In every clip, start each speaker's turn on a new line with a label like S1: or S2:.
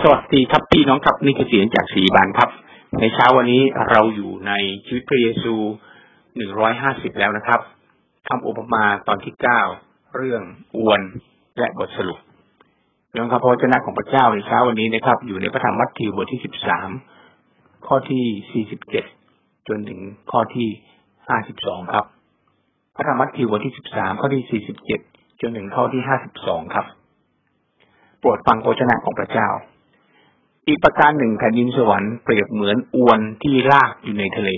S1: สวัสดีครับพี่น้องครับนี่คือเสียงจากสีบานครับ ในเช้าวันนี้เราอยู่ในชีวิตพระเยซูหนึ่งร้อยห้าสิบแล้วนะครับคำอุปมาตอนที่เก้าเรื่องอวนและบทสรุปเรื่องพระพเจ้าของพระเจ้าในเช้าวันนี้นะครับ อยู่ในพระธรรมมัทธิวบทที่สิบสามข้อที่สี่สิบเจ็ดจนถึงข้อที่ห้าสิบสองครับ พระธรรมมัทธิวบทที่สิบสามข้อที่สี่สิบเจ็ดจนถึงข้อที่ห้าสิบสองครับ โปรดฟังโภชนะของพระเจ้า อีกประการหนึ่งแผ่นดินสวรรค์เปรียบเหมือนอวนที่ลากอยู่ในทะเล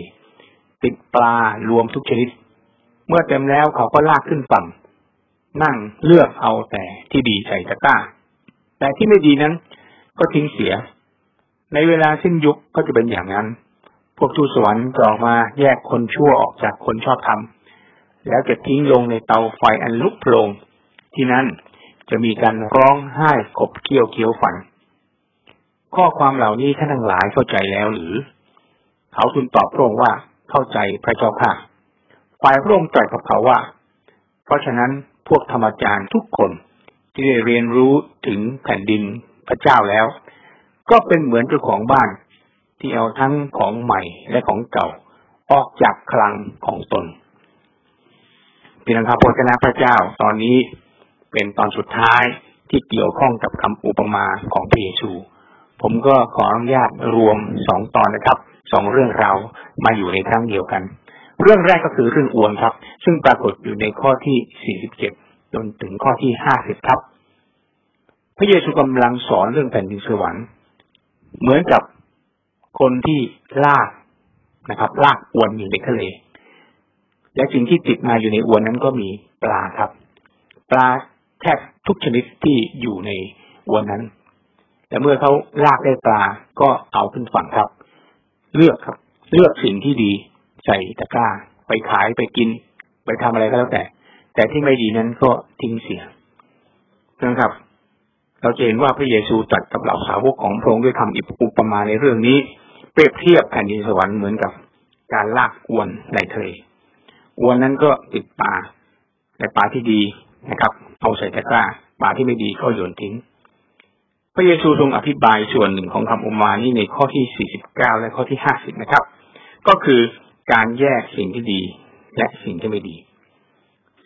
S1: ติดปลารวมทุกชนิด เมื่อเต็มแล้วเขาก็ลากขึ้นฝั่ง นั่งเลือกเอาแต่ที่ดีใส่ตะกร้า แต่ที่ไม่ดีนั้น ก็ทิ้งเสีย ในเวลาสิ้นยุคก็จะเป็นอย่างนั้น พวกทูตสวรรค์จะออกมาแยกคนชั่วออกจากคนชอบธรรมแล้วจะทิ้งลงในเตาไฟอันลุกโผลงที่นั้นจะมีการร้องไห้ขบเคี้ยวเคี้ยวฝัน ข้อความเหล่านี้ท่านทั้งหลายเข้าใจแล้วหรือ เขาทูลตอบพระองค์ว่าเข้าใจพระเจ้าค่ะ ฝ่ายพระองค์ตรัสกับเขาว่า เพราะฉะนั้นพวกธรรมจารย์ทุกคนที่ได้เรียนรู้ถึงแผ่นดินพระเจ้าแล้ว ก็เป็นเหมือนเจ้าของบ้าน ที่เอาทั้งของใหม่และของเก่า ออกจากคลังของตนพี่น้องครับพระเจ้าพระเจ้าตอนนี้เป็นตอนสุดท้ายที่เกี่ยวข้องกับคำอุปมาของพระเยซู ผมก็ขออนุญาตรวมสองตอนนะครับสองเรื่องราวมาอยู่ในครั้งเดียวกัน เรื่องแรกก็คือเรื่องอวนครับ ซึ่งปรากฏอยู่ในข้อที่สี่สิบเจ็ดจนถึงข้อที่ห้าสิบครับ พระเยซูกำลังสอนเรื่องแผ่นดินสวรรค์เหมือนกับคนที่ลากนะครับ ลากอวนอยู่ในทะเล และสิ่งที่ติดมาอยู่ในอวนนั้นก็มีปลาครับ ปลาแทบทุกชนิดที่อยู่ในอวนนั้น แต่เมื่อเขาลากได้ปลาก็เอาขึ้นฝั่งครับ เลือกครับ เลือกสิ่งที่ดีใส่ตะกร้า ไปขายไปกิน ไปทำอะไรก็แล้วแต่ แต่ที่ไม่ดีนั้นก็ทิ้งเสียนะครับ เราเห็นว่าพระเยซูตรัสกับเหล่าสาวกของพระองค์ด้วยคำอุปมาในเรื่องนี้ เปรียบเทียบแผ่นดินสวรรค์เหมือนกับการลากอวนในทะเลอวนนั้นก็ติดปลาแต่ปลาที่ดีนะครับ เอาใส่ตะกร้าปลาที่ไม่ดีก็โยนทิ้ง พระเยซูทรงอธิบายส่วนหนึ่งของคำอุมานี้ในข้อที่สี่สิบเก้าและข้อที่ห้าสิบนะครับ ก็คือการแยกสิ่งที่ดีและสิ่งที่ไม่ดี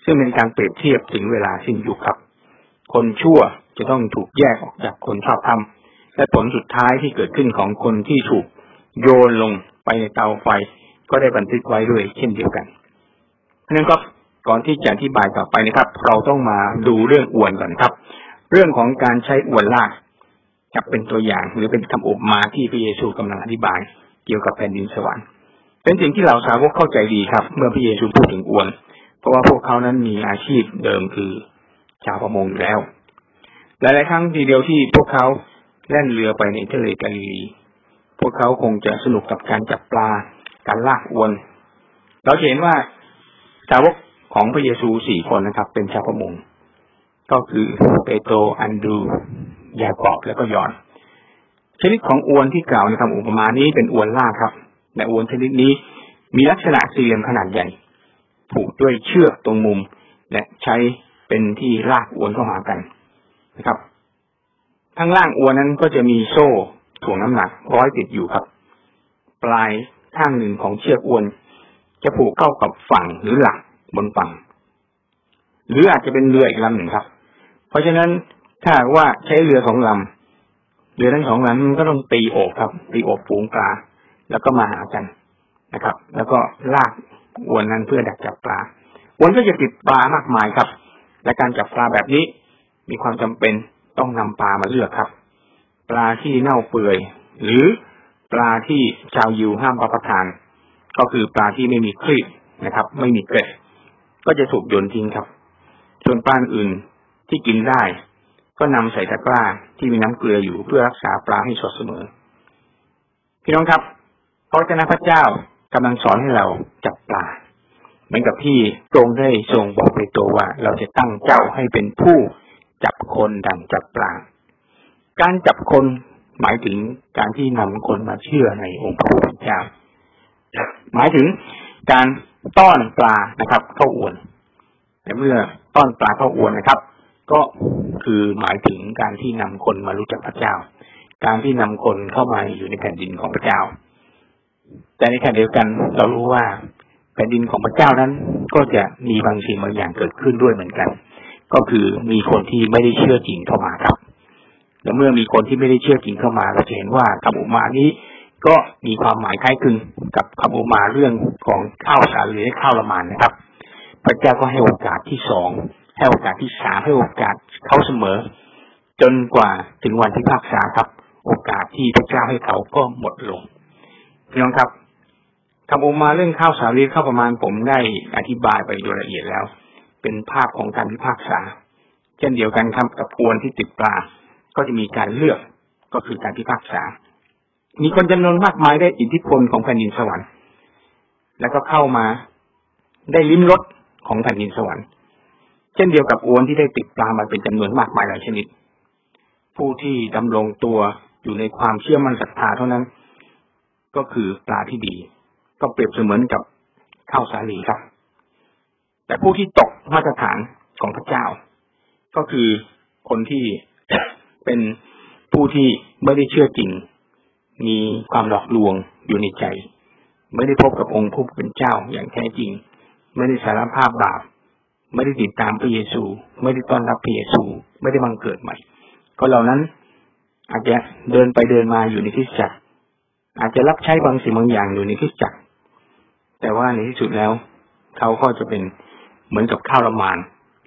S1: ซึ่งเป็นการเปรียบเทียบถึงเวลาสิ้นยุคครับ คนชั่วจะต้องถูกแยกออกจากคนชอบธรรม และผลสุดท้ายที่เกิดขึ้นของคนที่ถูกโยนลงไปในเตาไฟ ก็ได้บันทึกไว้ด้วยเช่นเดียวกันเพราะนั้นก็ก่อนที่จะอธิบายต่อไปนะครับ เราต้องมาดูเรื่องอวนก่อนครับ เรื่องของการใช้อวนลาก จะเป็นตัวอย่างหรือเป็นคำอบมาที่พระเยซูกำลังอธิบาย เกี่ยวกับแผ่นดินสวรรค์ เป็นสิ่งที่เราสาวกเข้าใจดีครับ เมื่อพระเยซูพูดถึงอวน เพราะว่าพวกเขานั้นมีอาชีพเดิมคือชาวประมงอยู่แล้ว หลายๆครั้งทีเดียวที่พวกเขาแล่นเรือไปในทะเลกาลิลีพวกเขาคงจะสนุกกับการจับปลา การลากอวน เราเห็นว่าสาวกของพระเยซูสี่คนนะครับ เป็นชาวประมง ก็คือเปโตรอันดูยากอบแล้วก็ยอน ชนิดของอวนที่กล่าวในคำอุปมานี้เป็นอวนล่าครับแต่อวนชนิดนี้มีลักษณะสี่เหลี่ยมขนาดใหญ่ ผูกด้วยเชือกตรงมุม และใช้เป็นที่ลากอวนเข้าหากันนะครับข้างล่างอวนนั้นก็จะมีโซ่ถ่วงน้ำหนักร้อยติดอยู่ครับ ปลายข้างหนึ่งของเชือกอวน จะผูกเข้ากับฝั่งหรือหลักบนฝั่ง หรืออาจจะเป็นเรืออีกลำหนึ่งครับ เพราะฉะนั้น ถ้าว่าใช้เรือสองลำเรือทั้งสองลำมันก็ต้องตีโอบครับ ตีโอบฝูงปลา แล้วก็มาหากันนะครับ แล้วก็ลากอวนนั้นเพื่อดักจับปลาอวนก็จะติดปลามากมายครับ และการจับปลาแบบนี้ มีความจำเป็นต้องนำปลามาเลือกครับ ปลาที่เน่าเปื่อย หรือปลาที่ชาวยิวห้ามรับประทาน ก็คือปลาที่ไม่มีครีบนะครับ ไม่มีเกล็ดก็จะถูกโยนทิ้งครับ ส่วนปลาอื่นที่กินได้ ก็นำใส่ตะกร้าที่มีน้ำเกลืออยู่เพื่อรักษาปลาให้สดเสมอ พี่น้องครับพระเจ้าพระเจ้ากำลังสอนให้เราจับปลาเหมือนกับที่ตรงได้ทรงบอกไปตัวว่า เราจะตั้งเจ้าให้เป็นผู้จับคนดังจับปลา การจับคนหมายถึงการที่นำคนมาเชื่อในองค์พระผู้เป็นเจ้า หมายถึงการต้อนปลานะครับ เข้าอวนแต่เมื่อต้อนปลาเข้าอวนนะครับ ก็คือหมายถึงการที่นำคนมารู้จักพระเจ้า การที่นำคนเข้ามาอยู่ในแผ่นดินของพระเจ้า แต่ในขณะเดียวกันเรารู้ว่าแผ่นดินของพระเจ้านั้น ก็จะมีบางสิ่งบางอย่างเกิดขึ้นด้วยเหมือนกัน ก็คือมีคนที่ไม่ได้เชื่อจริงเข้ามาครับ และเมื่อมีคนที่ไม่ได้เชื่อจริงเข้ามา เราจะเห็นว่าคำอุมานี้ก็มีความหมายคล้ายคลึงกับคำอุมาเรื่องของข้าวสาลีและข้าวละมานนะครับ พระเจ้าก็ให้โอกาสที่สอง ให้โอกาสที่สามให้โอกาสเขาเสมอ จนกว่าถึงวันที่ภาคษาครับ โอกาสที่พระเจ้าให้เขาก็หมดลงพี่น้องครับคำอุมาเรื่องข้าวสาลีข้าวประมาณผมได้อธิบายไปโดยละเอียดแล้ว เป็นภาพของการพิพากษา เช่นเดียวกันครับกับอวนที่ติดปลา ก็จะมีการเลือกก็คือการพิพากษา มีคนจำนวนมากมายได้อิทธิพลของแผ่นดินสวรรค์ แล้วก็เข้ามาได้ลิ้มรสของแผ่นดินสวรรค์ ช่นเดียวกับอวนที่ได้ติดปลามาเป็นจำนวนมากมายหลายชนิด ผู้ที่ดำรงตัวอยู่ในความเชื่อมั่นศรัทธาเท่านั้น ก็คือปลาที่ดี ก็เปรียบเสมือนกับข้าวสาลีครับ แต่ผู้ที่ตกมาตรฐานของพระเจ้า ก็คือคนที่เป็นผู้ที่ไม่ได้เชื่อจริง มีความหลอกลวงอยู่ในใจ ไม่ได้พบกับองค์ผู้เป็นเจ้าอย่างแท้จริง ไม่ได้สารภาพบาป ไม่ได้ติดตามพระเยซู ไม่ได้ต้อนรับพระเยซู ไม่ได้บังเกิดใหม่ ก็เหล่านั้น อาจจะเดินไปเดินมาอยู่ในคริสตจักร อาจจะรับใช้บางสิ่งบางอย่างอยู่ในคริสตจักร แต่ว่าในที่สุดแล้ว เขาก็จะเป็นเหมือนกับข้าวละมาน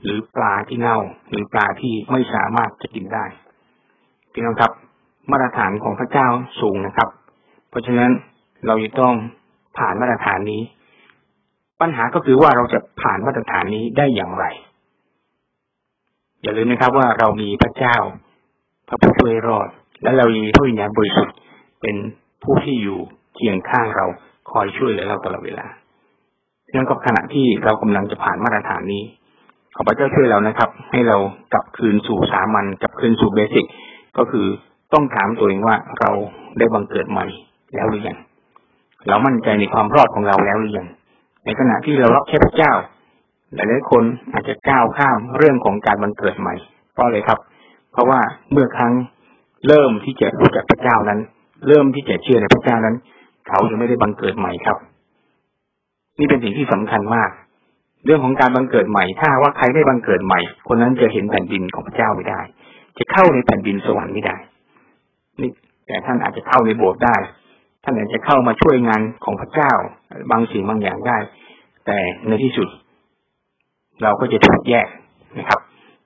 S1: หรือปลาที่เน่า หรือปลาที่ไม่สามารถจะกินได้พี่น้องครับมาตรฐานของพระเจ้าสูงนะครับ เพราะฉะนั้นเราจะต้องผ่านมาตรฐานนี้ ปัญหาก็คือว่าเราจะผ่านมาตรฐานนี้ได้อย่างไร อย่าลืมนะครับว่าเรามีพระเจ้า พระผู้ช่วยรอด และเรามีพระวิญญาณบริสุทธิ์เป็นผู้ที่อยู่เคียงข้างเราคอยช่วยเหลือเราตลอดเวลาดังกับขณะที่เรากำลังจะผ่านมาตรฐานนี้ขอพระเจ้าช่วยเรานะครับ ให้เรากลับคืนสู่สามัญกลับคืนสู่เบสิกก็คือต้องถามตัวเองว่าเราได้บังเกิดใหม่แล้วหรือยังเรามั่นใจในความรอดของเราแล้วหรือยัง ในขณะที่เรารับใช้พระเจ้า หลายๆคนอาจจะก้าวข้ามเรื่องของการบังเกิดใหม่เพราะเลยครับ เพราะว่าเมื่อครั้งเริ่มที่จะรู้จักพระเจ้านั้น เริ่มที่จะเชื่อในพระเจ้านั้น เขายังไม่ได้บังเกิดใหม่ครับ นี่เป็นสิ่งที่สำคัญมาก เรื่องของการบังเกิดใหม่ ถ้าว่าใครได้บังเกิดใหม่ คนนั้นจะเห็นแผ่นดินของพระเจ้าไม่ได้ จะเข้าในแผ่นดินสวรรค์ไม่ได้ นี่แต่ท่านอาจจะเข้าในโบสถ์ได้ ท่านอาจจะเข้ามาช่วยงานของพระเจ้า บางสิ่งบางอย่างได้ แต่ในที่สุด เราก็จะถูกแยกนะครับ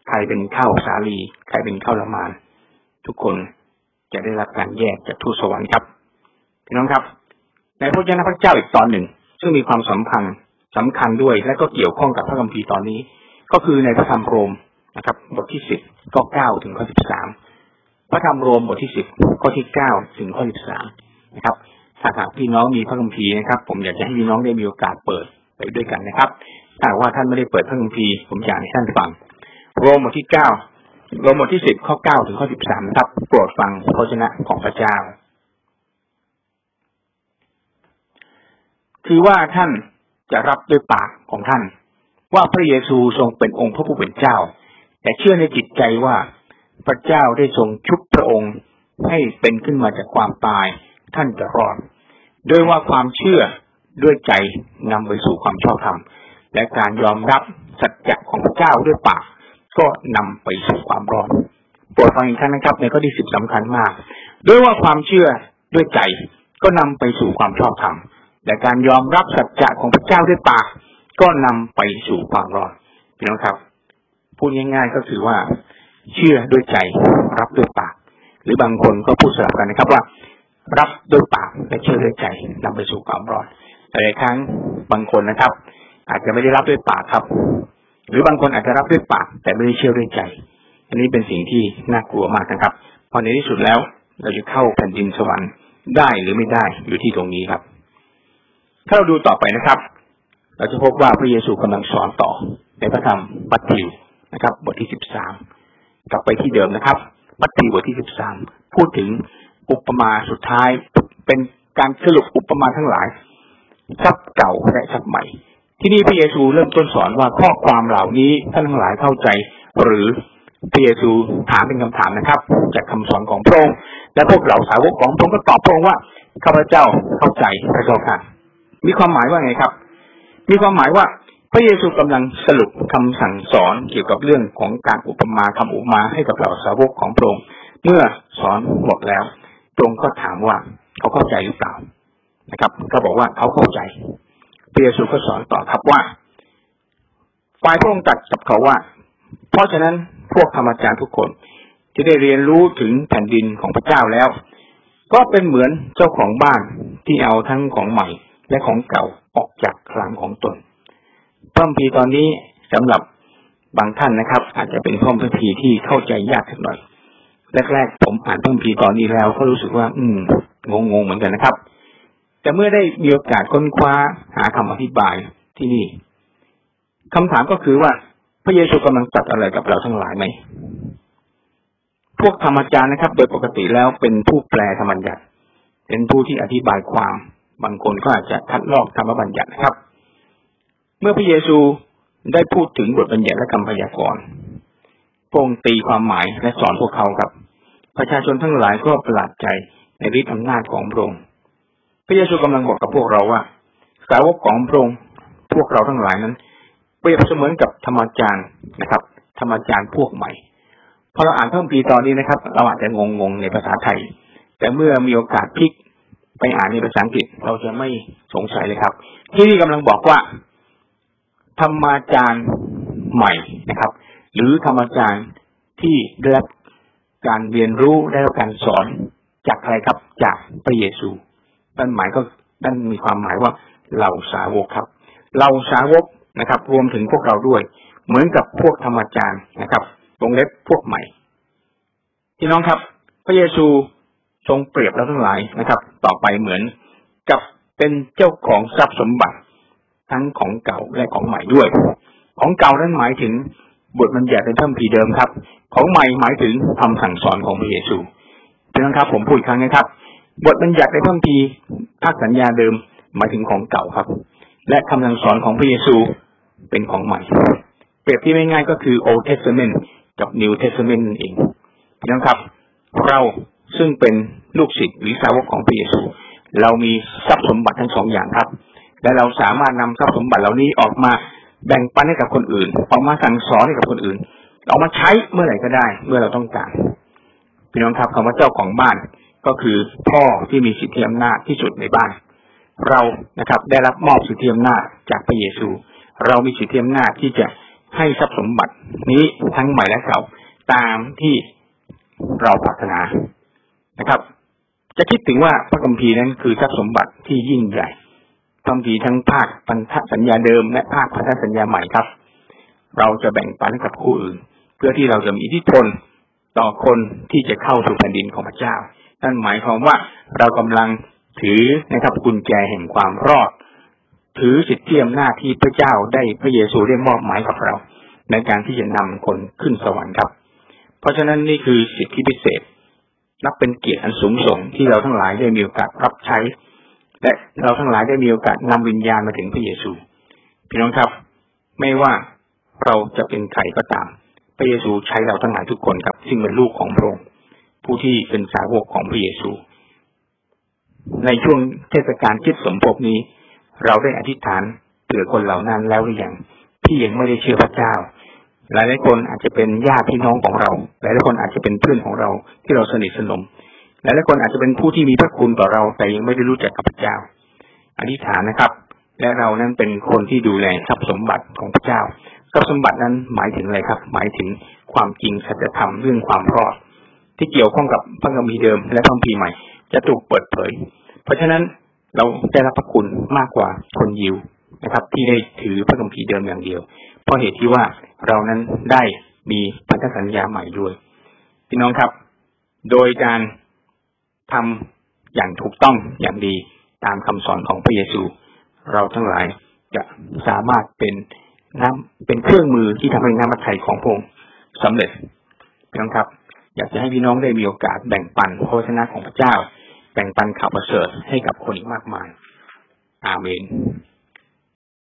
S1: ใครเป็นข้าวสาลี ใครเป็นข้าวละมาน ทุกคนจะได้รับการแยกจากทูตสวรรค์ครับพี่น้องครับ ในพระเจ้าพระเจ้าอีกตอนหนึ่ง ซึ่งมีความสัมพันธ์สำคัญด้วย และก็เกี่ยวข้องกับพระคัมภีร์ตอนนี้ ก็คือในพระธรรมโรมนะครับ บทที่สิบก็เก้าถึงข้อสิบสามพระธรรมโรมบทที่สิบข้อที่เก้าถึงข้อสิบสาม นะครับถ้าหากพี่น้องมีพระคัมภีร์นะครับ ผมอยากจะให้พี่น้องได้มีโอกาสเปิดไปด้วยกันนะครับถ้าว่าท่านไม่ได้เปิดพระคัมภีร์ผมอยากให้ท่านฟังโรมบทที่เก้าโรมบทที่สิบข้อเก้าถึงข้อสิบสามนะครับโปรดฟังพระชนะของพระเจ้า คือว่าท่านจะรับด้วยปากของท่าน ว่าพระเยซูทรงเป็นองค์พระผู้เป็นเจ้า แต่เชื่อในจิตใจว่าพระเจ้าได้ทรงชุบพระองค์ให้เป็นขึ้นมาจากความตาย ท่านจะรอดโดยว่าความเชื่อด้วยใจนำไปสู่ความชอบธรรม และการยอมรับสัจจะของพระเจ้าด้วยปากก็นำไปสู่ความรอดโปรดฟังอีกครั้งนะครับ ในข้อที่สิบสำคัญมาก ด้วยว่าความเชื่อด้วยใจก็นำไปสู่ความชอบธรรม และการยอมรับสัจจะของพระเจ้าด้วยปากก็นำไปสู่ความรอดพี่น้องครับพูดง่ายๆก็คือว่า เชื่อด้วยใจรับด้วยปาก หรือบางคนก็พูดสลับกันนะครับว่า รับด้วยปากและเชื่อด้วยใจนำไปสู่ความรอดแต่หลายครั้งบางคนนะครับ อาจจะไม่ได้รับด้วยปากครับ หรือบางคนอาจจะรับด้วยปาก แต่ไม่ได้เชื่อด้วยใจ อันนี้เป็นสิ่งที่น่ากลัวมากนะครับพอในที่สุดแล้วเราจะเข้าแผ่นดินสวรรค์ได้หรือไม่ได้อยู่ที่ตรงนี้ครับ ถ้าเราดูต่อไปนะครับ เราจะพบว่าพระเยซูกำลังสอนต่อ ในพระธรรมปัตติวนะครับ บทที่สิบสามกลับไปที่เดิมนะครับมัทธิวบทที่สิบสามพูดถึง อุปมาสุดท้ายเป็นการสรุปอุปมาทั้งหลายทรัพย์เก่าและทรัพย์ใหม่ ที่นี่พระเยซูเริ่มต้นสอนว่าข้อความเหล่านี้ท่านทั้งหลายเข้าใจ หรือพระเยซูถามเป็นคำถามนะครับ จากคำสอนของพระองค์และพวกเหล่าสาวกของพระองค์ก็ตอบพระองค์ว่าข้าพเจ้าเข้าใจพระเจ้าค่ะ มีความหมายว่าไงครับ มีความหมายว่าพระเยซูกำลังสรุปคำสั่งสอนเกี่ยวกับเรื่องของการอุปมาคำอุปมาให้กับเหล่าสาวกของพระองค์เมื่อสอนหมดแล้ว พรงก็ถามว่าเขาเข้าใจหรือเปล่านะครับเขาบอกว่าเขาเข้าใจพระเยซูก็สอนต่อครับว่าฝ่ายพระองค์ตรัสกับเขาว่า เพราะฉะนั้นพวกธรรมจารย์ทุกคนที่ได้เรียนรู้ถึงแผ่นดินของพระเจ้าแล้ว ก็เป็นเหมือนเจ้าของบ้านที่เอาทั้งของใหม่และของเก่าออกจากคลังของตนพระพีตอนนี้สำหรับบางท่านนะครับ อาจจะเป็นพระพีที่เข้าใจยากสักหน่อย แรกๆผมอ่านพระพีตอนนี้แล้วก็รู้สึกว่า อืมงงๆเหมือนกันนะครับ แต่เมื่อได้มีโอกาสค้นคว้าหาคำอธิบายที่นี่คำถามก็คือว่าพระเยซูกำลังตัดอะไรกับเราทั้งหลายไหมพวกธรรมจารย์นะครับ โดยปกติแล้วเป็นผู้แปลธรรมบัญญัติ เป็นผู้ที่อธิบายความบางคนก็อาจจะคัดลอกธรรมบัญญัตินะครับ เมื่อพระเยซูได้พูดถึงบทบัญญัติและคำพยากรณ์พระองตีความหมายและสอนพวกเขาครับ ประชาชนทั้งหลายก็ประหลาดใจในฤทธิอำนาจของพระองค์พระเยซูกำลังบอกกับพวกเราว่า สาวกของพระองค์พวกเราทั้งหลายนั้น เปรียบเสมือนกับธรรมจารย์นะครับ ธรรมจารย์พวกใหม่พอเราอ่านเพิ่มปีตอนนี้นะครับ เราอาจจะงงๆในภาษาไทย แต่เมื่อมีโอกาสพลิกไปอ่านในภาษาอังกฤษเราจะไม่สงสัยเลยครับ ที่นี่กำลังบอกว่า ธรรมจารย์ใหม่นะครับ หรือธรรมจารย์ที่ได้รับ การเรียนรู้ได้รับการสอนจากใครครับจากพระเยซูนั่นหมายก็นั่นมีความหมายว่าเหล่าสาวกครับเหล่าสาวกนะครับ รวมถึงพวกเราด้วย เหมือนกับพวกธรรมจารย์นะครับวงเล็บพวกใหม่พี่น้องครับ พระเยซูทรงเปรียบเราทั้งหลายนะครับ ต่อไปเหมือนกับเป็นเจ้าของทรัพย์สมบัติทั้งของเก่าและของใหม่ด้วย ของเก่านั้นหมายถึง บทบัญญัติในถ้ำผีเดิมครับ ของใหม่หมายถึงคำสั่งสอนของพระเยซูพี่น้องครับ ผมพูดครั้งนะครับ บทบัญญัติในถ้ำผีภาคสัญญาเดิมหมายถึงของเก่าครับ และคำสั่งสอนของพระเยซูเป็นของใหม่ เปรียบที่ง่ายๆก็คือ Old Testament กับ New Testament นั่นเองพี่น้องครับ เราซึ่งเป็นลูกศิษย์หรือสาวกของพระเยซู เรามีทรัพย์สมบัติทั้งสองอย่างครับ และเราสามารถนำทรัพย์สมบัติเหล่านี้ออกมา แบ่งปันให้กับคนอื่นออกมาสั่งสอนให้กับคนอื่นเอามาใช้เมื่อไหร่ก็ได้ เมื่อเราต้องการพี่น้องครับคำว่าเจ้าของบ้านก็คือพ่อที่มีสิทธิอำนาจที่สุดในบ้าน เรานะครับ ได้รับมอบสิทธิอำนาจจากพระเยซู เรามีสิทธิอำนาจที่จะให้ทรัพย์สมบัตินี้ทั้งใหม่และเก่าตามที่เราปรารถนานะครับ จะคิดถึงว่าพระคัมภีร์นั้นคือทรัพย์สมบัติที่ยิ่งใหญ่ พระคัมภีร์ทั้งภาคพันธสัญญาเดิมและภาคพันธสัญญาใหม่ครับ เราจะแบ่งปันกับผู้อื่น เพื่อที่เราจะมีอิทธิพลต่อคนที่จะเข้าสู่แผ่นดินของพระเจ้า นั่นหมายความว่าเรากำลังถือนะครับกุญแจแห่งความรอด ถือสิทธิอำนาจที่พระเจ้าได้พระเยซูได้มอบหมายกับเรา ในการที่จะนำคนขึ้นสวรรค์ครับ เพราะฉะนั้นนี่คือสิทธิพิเศษ นับเป็นเกียรติอันสูงส่งที่เราทั้งหลายได้มีโอกาสรับใช้ และเราทั้งหลายได้มีโอกาสนำวิญญาณมาถึงพระเยซู พี่น้องครับ ไม่ว่าเราจะเป็นใครก็ตาม พระเยซูใช้เราทั้งหลายทุกคนครับ ซึ่งเป็นลูกของพระองค์ผู้ที่เป็นสาวกของพระเยซู ในช่วงเทศกาลคิดสมภพนี้ เราได้อธิษฐานเผื่อคนเหล่านั้นแล้วหรือยังที่ยังไม่ได้เชื่อพระเจ้า หลายหลายคนอาจจะเป็นญาติพี่น้องของเรา หลายหลายคนอาจจะเป็นเพื่อนของเราที่เราสนิทสนม หลายหลายคนอาจจะเป็นผู้ที่มีพระคุณต่อเรา แต่ยังไม่ได้รู้จักกับพระเจ้า อธิษฐานนะครับ และเรานั้นเป็นคนที่ดูแลทรัพย์สมบัติของพระเจ้า ทรัพย์สมบัตินั้นหมายถึงอะไรครับ หมายถึงความจริงสัจธรรมเรื่องความรอด ที่เกี่ยวข้องกับพระคัมภีร์เดิม และพระคัมภีร์ใหม่ จะถูกเปิดเผย เพราะฉะนั้นเราได้รับพระคุณมากกว่าคนยิวนะครับ ที่ได้ถือพระคัมภีร์เดิมอย่างเดียว เพราะเหตุที่ว่าเรานั้นได้มีพันธสัญญาใหม่ด้วยพี่น้องครับ โดยการ ทำอย่างถูกต้องอย่างดีตามคำสอนของพระเยซู เราทั้งหลายจะสามารถเป็นน้ำเป็นเครื่องมือที่ทำให้น้ำมัทไทยของพงค์สำเร็จพี่น้องครับ อยากจะให้พี่น้องได้มีโอกาสแบ่งปันโภชนะของพระเจ้า แบ่งปันข่าวประเสริฐให้กับคนอีกมากมาย อาเมน